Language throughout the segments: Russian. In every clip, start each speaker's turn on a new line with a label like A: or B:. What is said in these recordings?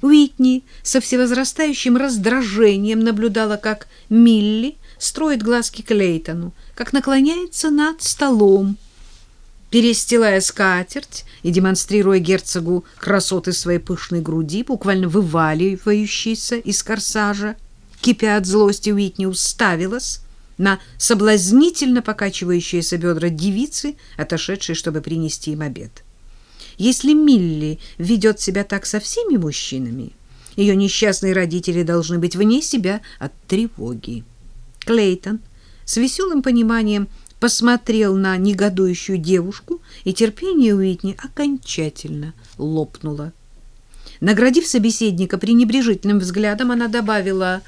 A: Уитни со всевозрастающим раздражением наблюдала, как Милли строит глазки Клейтону, как наклоняется над столом, перестилая скатерть и демонстрируя герцогу красоты своей пышной груди, буквально вываливающейся из корсажа. Кипя от злости, Уитни уставилась на соблазнительно покачивающиеся бедра девицы, отошедшей, чтобы принести им обед. Если Милли ведет себя так со всеми мужчинами, ее несчастные родители должны быть вне себя от тревоги. Клейтон с веселым пониманием посмотрел на негодующую девушку, и терпение Уитни окончательно лопнуло. Наградив собеседника пренебрежительным взглядом, она добавила,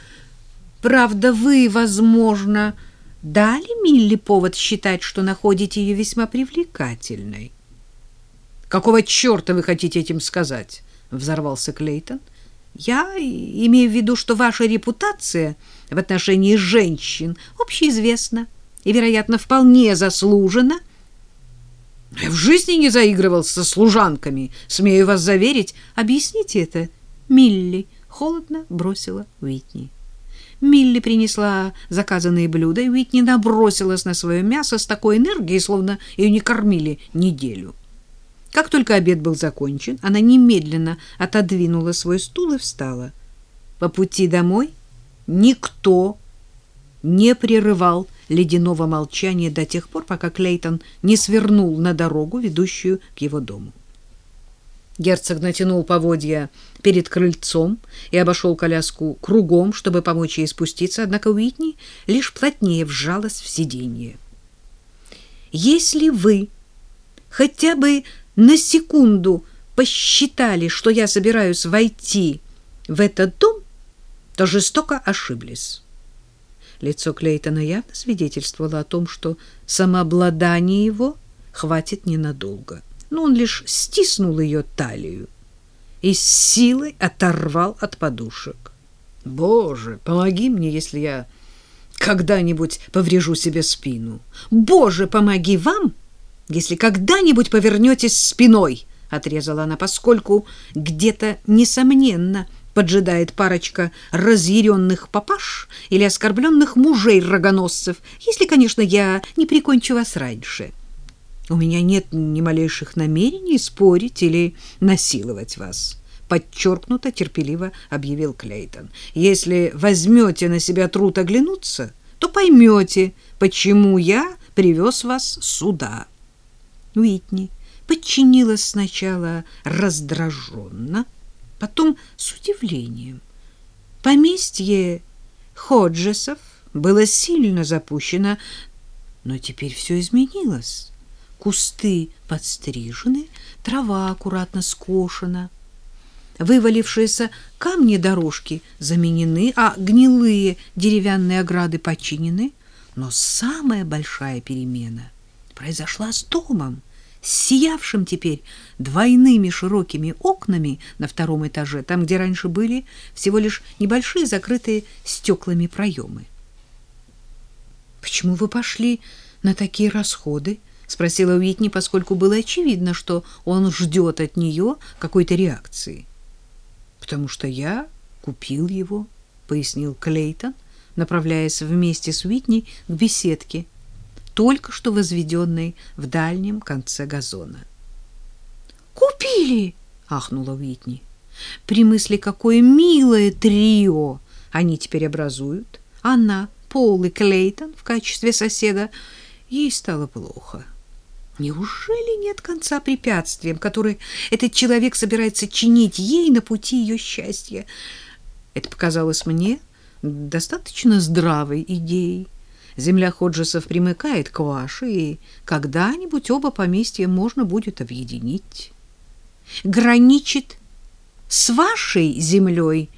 A: «Правда, вы, возможно, дали Милли повод считать, что находите ее весьма привлекательной?» «Какого черта вы хотите этим сказать?» — взорвался Клейтон. «Я имею в виду, что ваша репутация в отношении женщин общеизвестна и, вероятно, вполне заслужена. Я в жизни не заигрывал со служанками, смею вас заверить. Объясните это, Милли, холодно бросила Уитни. Милли принесла заказанные блюда, и Уитни набросилась на свое мясо с такой энергией, словно ее не кормили неделю. Как только обед был закончен, она немедленно отодвинула свой стул и встала. По пути домой никто не прерывал ледяного молчания до тех пор, пока Клейтон не свернул на дорогу, ведущую к его дому. Герцог натянул поводья перед крыльцом и обошел коляску кругом, чтобы помочь ей спуститься, однако Уитни лишь плотнее вжалась в сиденье. «Если вы хотя бы на секунду посчитали, что я собираюсь войти в этот дом, то жестоко ошиблись. Лицо Клейтона явно свидетельствовало о том, что самообладание его хватит ненадолго. Но он лишь стиснул ее талию и с силой оторвал от подушек. «Боже, помоги мне, если я когда-нибудь поврежу себе спину! Боже, помоги вам!» Если когда-нибудь повернетесь спиной, отрезала она, поскольку где-то несомненно поджидает парочка разъяренных папаш или оскорбленных мужей-рогоносцев, если, конечно, я не прикончу вас раньше. У меня нет ни малейших намерений спорить или насиловать вас, подчеркнуто терпеливо объявил Клейтон. Если возьмете на себя труд оглянуться, то поймете, почему я привез вас сюда. Уитни подчинилась сначала раздраженно, потом с удивлением. Поместье Ходжесов было сильно запущено, но теперь все изменилось. Кусты подстрижены, трава аккуратно скошена, вывалившиеся камни дорожки заменены, а гнилые деревянные ограды починены. Но самая большая перемена — произошла с домом, сиявшим теперь двойными широкими окнами на втором этаже, там, где раньше были всего лишь небольшие закрытые стеклами проемы. «Почему вы пошли на такие расходы?» — спросила Уитни, поскольку было очевидно, что он ждет от нее какой-то реакции. «Потому что я купил его», — пояснил Клейтон, направляясь вместе с Уитни к беседке — только что возведенной в дальнем конце газона. «Купили!» — ахнула Уитни. При мысли, какое милое трио они теперь образуют, она, Пол и Клейтон в качестве соседа, ей стало плохо. Неужели нет конца препятствиям, которые этот человек собирается чинить ей на пути ее счастья? Это показалось мне достаточно здравой идеей. Земля Ходжесов примыкает к вашей, и когда-нибудь оба поместья можно будет объединить. Граничит с вашей землей,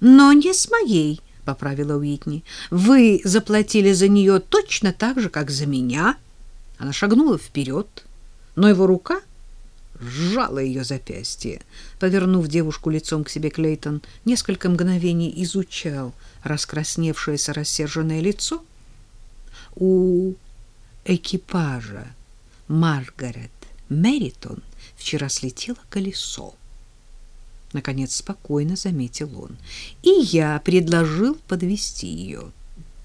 A: но не с моей, поправила Уитни. Вы заплатили за нее точно так же, как за меня. Она шагнула вперед, но его рука сжала ее запястье. Повернув девушку лицом к себе, Клейтон несколько мгновений изучал раскрасневшееся рассерженное лицо — у экипажа Маргарет Меритон вчера слетело колесо. — наконец спокойно заметил он. «И я предложил подвести ее.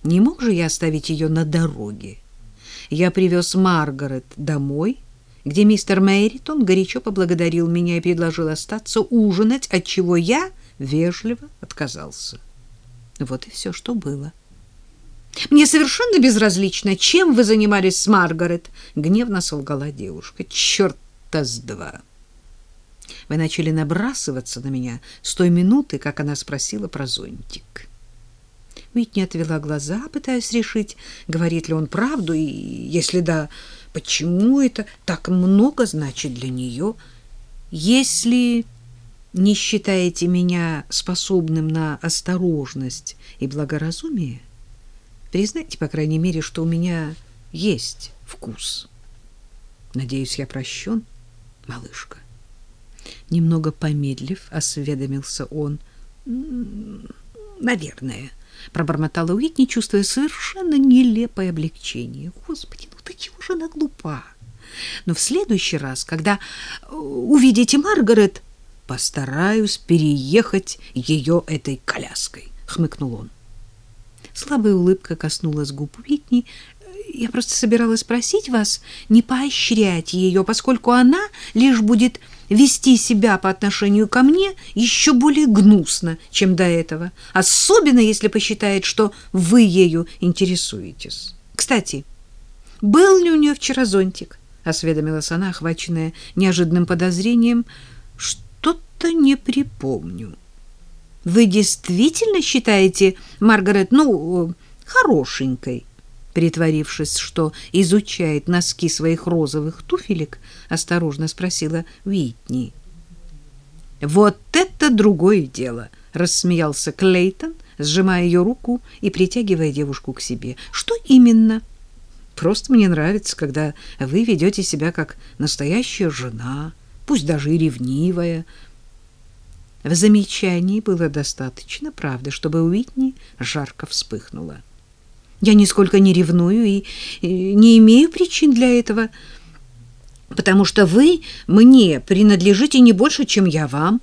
A: Не мог же я оставить ее на дороге? Я привез Маргарет домой, где мистер Мэритон горячо поблагодарил меня и предложил остаться ужинать, от чего я вежливо отказался. Вот и все, что было». Мне совершенно безразлично, чем вы занимались с Маргарет, гневно солгала девушка. Чёрта с два. Вы начали набрасываться на меня с той минуты, как она спросила про зонтик. Уитни отвела глаза, пытаясь решить, говорит ли он правду, и если да, почему это так много значит для нее. Если не считаете меня способным на осторожность и благоразумие, признайте, по крайней мере, что у меня есть вкус. Надеюсь, я прощен, малышка. Немного помедлив, осведомился он. «Наверное», — пробормотала Уитни, чувствуя совершенно нелепое облегчение. «Господи, ну ты чего же она глупа? Но в следующий раз, когда э, увидите Маргарет, постараюсь переехать ее этой коляской», — хмыкнул он. Слабая улыбка коснулась губ Уитни. «Я просто собиралась спросить вас, не поощрять ее, поскольку она лишь будет вести себя по отношению ко мне еще более гнусно, чем до этого, особенно если посчитает, что вы ею интересуетесь. Кстати, был ли у нее вчера зонтик? осведомилась она, охваченная неожиданным подозрением. Что-то не припомню. Вы действительно считаете Маргарет, ну, хорошенькой? притворившись, что изучает носки своих розовых туфелек, осторожно спросила Уитни. Вот это другое дело, рассмеялся Клейтон, сжимая ее руку и притягивая девушку к себе. Что именно? Просто мне нравится, когда вы ведете себя как настоящая жена, пусть даже и ревнивая. В замечании было достаточно правды, чтобы Уитни жарко вспыхнула. Я нисколько не ревную и, и не имею причин для этого, потому что вы мне принадлежите не больше, чем я вам,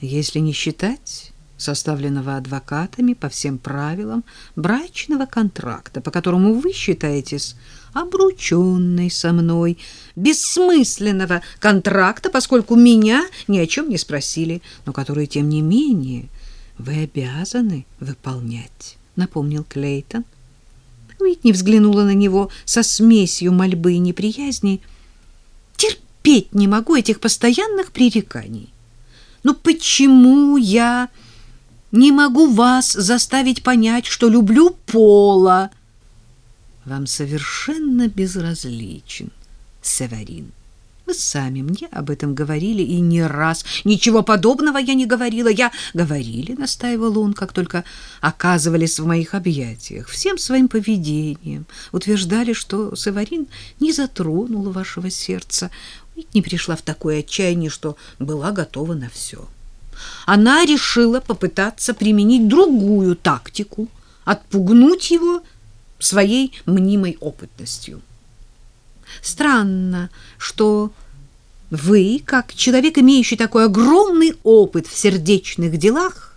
A: если не считать составленного адвокатами по всем правилам брачного контракта, по которому вы считаетесь обрученной со мной, бессмысленного контракта, поскольку меня ни о чем не спросили, но который, тем не менее, вы обязаны выполнять, напомнил Клейтон, Уитни взглянула на него со смесью мольбы и неприязни. Терпеть не могу этих постоянных пререканий. Но почему я не могу вас заставить понять, что люблю Пола? Вам совершенно безразличен Северин. Вы сами мне об этом говорили и не раз. Ничего подобного я не говорила. Я говорили, настаивал он, как только оказывались в моих объятиях, всем своим поведением. Утверждали, что Саварин не затронула вашего сердца. Ведь не пришла в такое отчаяние, что была готова на все. Она решила попытаться применить другую тактику, отпугнуть его своей мнимой опытностью. Странно, что вы, как человек, имеющий такой огромный опыт в сердечных делах,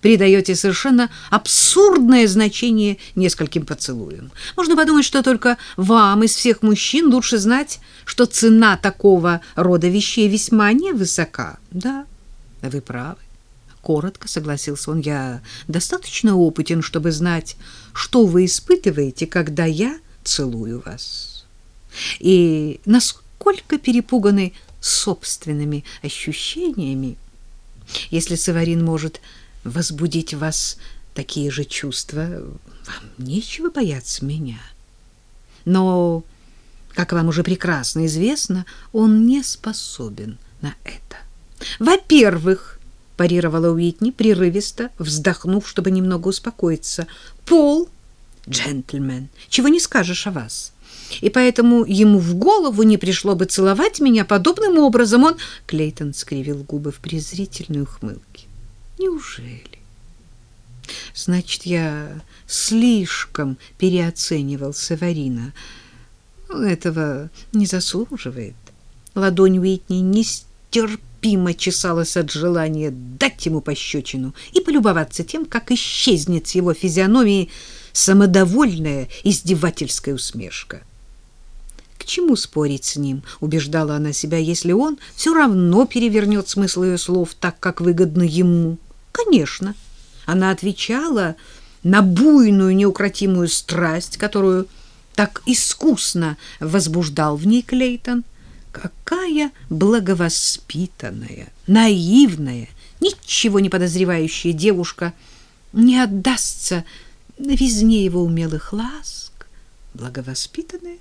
A: придаете совершенно абсурдное значение нескольким поцелуям. Можно подумать, что только вам из всех мужчин лучше знать, что цена такого рода вещей весьма невысока. Да, вы правы. Коротко согласился он. Я достаточно опытен, чтобы знать, что вы испытываете, когда я целую вас и насколько перепуганы собственными ощущениями. Если Саварин может возбудить в вас такие же чувства, вам нечего бояться меня. Но, как вам уже прекрасно известно, он не способен на это. Во-первых, парировала Уитни, прерывисто вздохнув, чтобы немного успокоиться, Пол — джентльмен, чего не скажешь о вас и поэтому ему в голову не пришло бы целовать меня подобным образом. Он Клейтон скривил губы в презрительной ухмылке. Неужели? Значит, я слишком переоценивал Саварина. Он этого не заслуживает. Ладонь Уитни нестерпимо нестерпимо чесалось от желания дать ему пощечину и полюбоваться тем, как исчезнет с его физиономии самодовольная издевательская усмешка. К чему спорить с ним, убеждала она себя, если он все равно перевернет смысл ее слов так, как выгодно ему. Конечно, она отвечала на буйную неукротимую страсть, которую так искусно возбуждал в ней Клейтон. Какая благовоспитанная, наивная, ничего не подозревающая девушка не отдастся новизне его умелых ласк, благовоспитанная,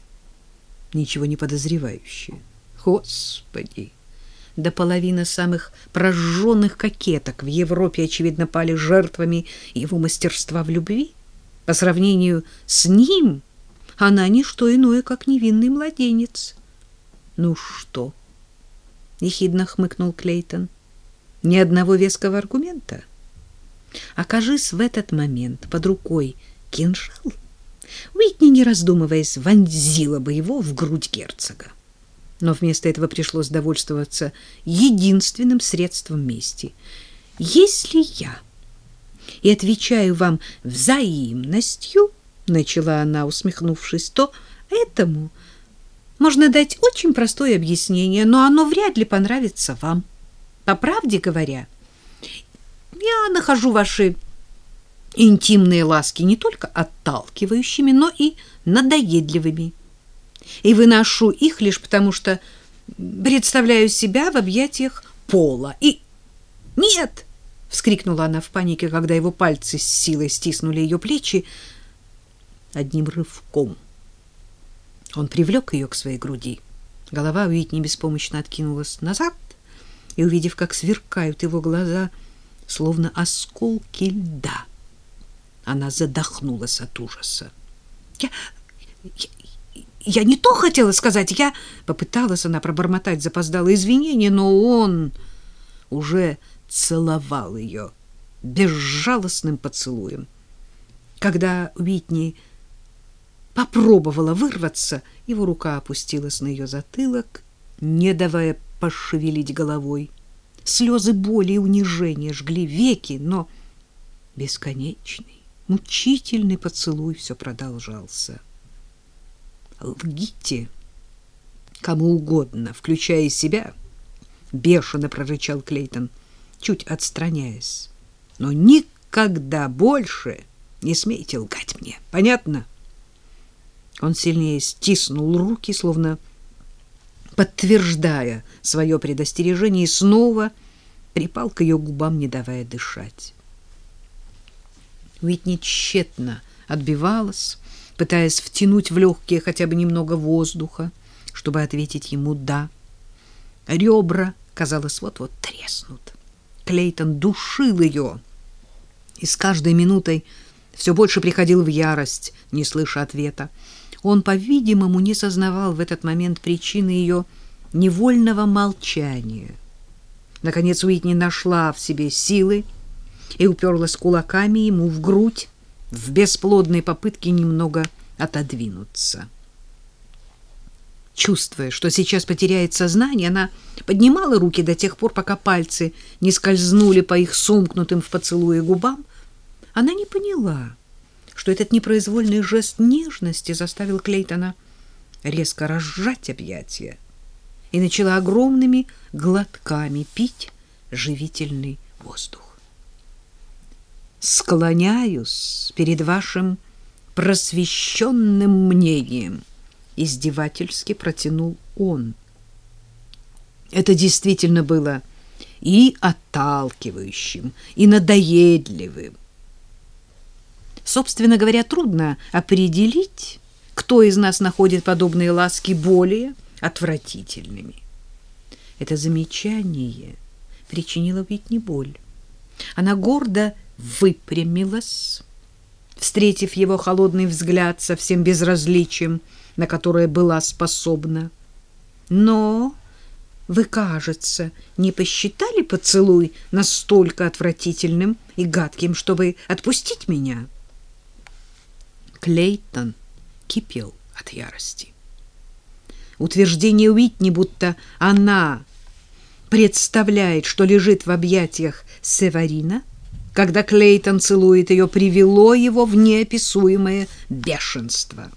A: ничего не подозревающая. Господи! До половины самых прожженных кокеток в Европе, очевидно, пали жертвами его мастерства в любви. По сравнению с ним она не что иное, как невинный младенец. Ну что? ехидно хмыкнул Клейтон. Ни одного веского аргумента. Окажись в этот момент под рукой кинжал, Уитни, не раздумываясь, вонзила бы его в грудь герцога. Но вместо этого пришлось довольствоваться единственным средством мести. Если я и отвечаю вам взаимностью, начала она, усмехнувшись, то этому можно дать очень простое объяснение, но оно вряд ли понравится вам. По правде говоря, я нахожу ваши интимные ласки не только отталкивающими, но и надоедливыми. И выношу их лишь потому, что представляю себя в объятиях пола. И нет, вскрикнула она в панике, когда его пальцы с силой стиснули ее плечи одним рывком. Он привлек ее к своей груди. Голова Уитни беспомощно откинулась назад, и, увидев, как сверкают его глаза, словно осколки льда, она задохнулась от ужаса. «Я, я, я не то хотела сказать, я...» Попыталась она пробормотать запоздалые извинения, но он уже целовал ее безжалостным поцелуем. Когда Уитни попробовала вырваться, его рука опустилась на ее затылок, не давая пошевелить головой. Слезы боли и унижения жгли веки, но бесконечный, мучительный поцелуй все продолжался. «Лгите кому угодно, включая себя», — бешено прорычал Клейтон, чуть отстраняясь. «Но никогда больше не смейте лгать мне, понятно?» Он сильнее стиснул руки, словно подтверждая свое предостережение, и снова припал к ее губам, не давая дышать. Уитни тщетно отбивалась, пытаясь втянуть в легкие хотя бы немного воздуха, чтобы ответить ему «да». Ребра, казалось, вот-вот треснут. Клейтон душил ее, и с каждой минутой все больше приходил в ярость, не слыша ответа. Он, по-видимому, не сознавал в этот момент причины ее невольного молчания. Наконец Уитни нашла в себе силы и уперлась кулаками ему в грудь в бесплодной попытке немного отодвинуться. Чувствуя, что сейчас потеряет сознание, она поднимала руки до тех пор, пока пальцы не скользнули по их сомкнутым в поцелуе губам. Она не поняла, что этот непроизвольный жест нежности заставил Клейтона резко разжать объятия и начала огромными глотками пить живительный воздух. Склоняюсь перед вашим просвещенным мнением, издевательски протянул он. Это действительно было и отталкивающим, и надоедливым. Собственно говоря, трудно определить, кто из нас находит подобные ласки более отвратительными. Это замечание причинило Витни боль. Она гордо выпрямилась, встретив его холодный взгляд со всем безразличием, на которое была способна. Но вы, кажется, не посчитали поцелуй настолько отвратительным и гадким, чтобы отпустить меня?» Клейтон кипел от ярости. Утверждение Уитни, будто она представляет, что лежит в объятиях Севарина, когда Клейтон целует ее, привело его в неописуемое бешенство.